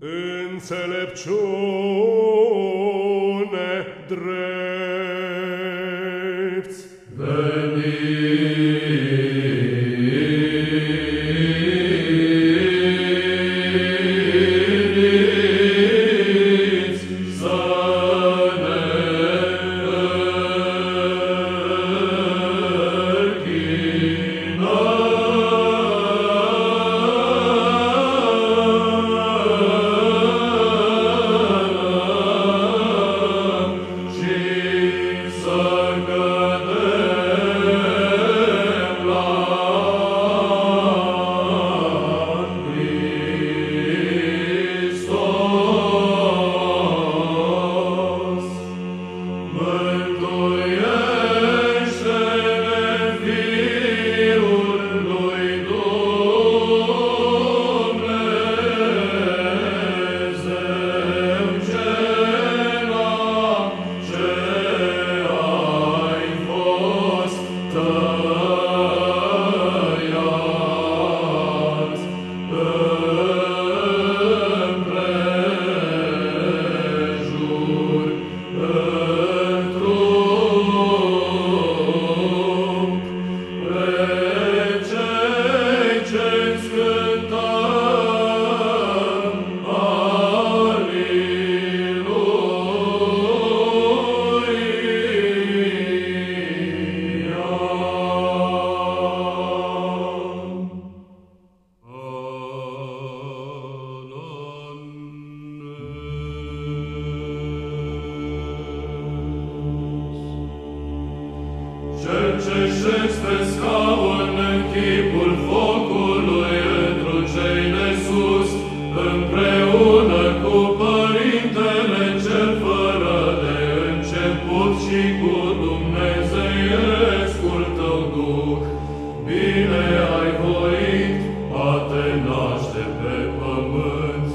înțelepciune drepți. Cel ce șezi pe scaun în chipul focului întru cei de sus, împreună cu Părintele cel fără de început și cu Dumnezeiescul tău Duh, bine ai voit a te naște pe pământ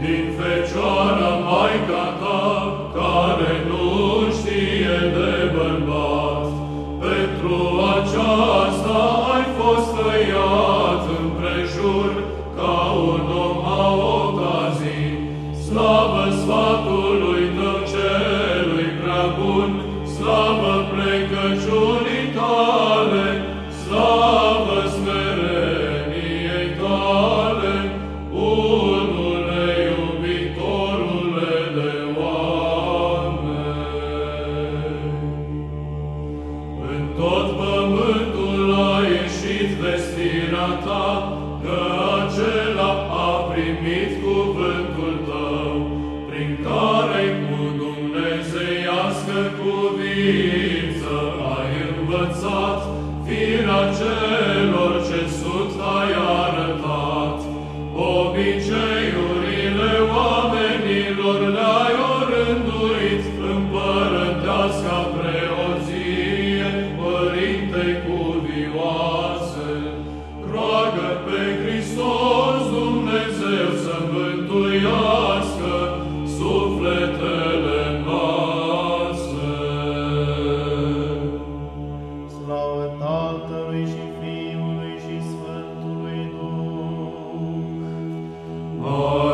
din Fecioara Maica ta, care nu știe de bărbat. Slavă sfatului Maranatha,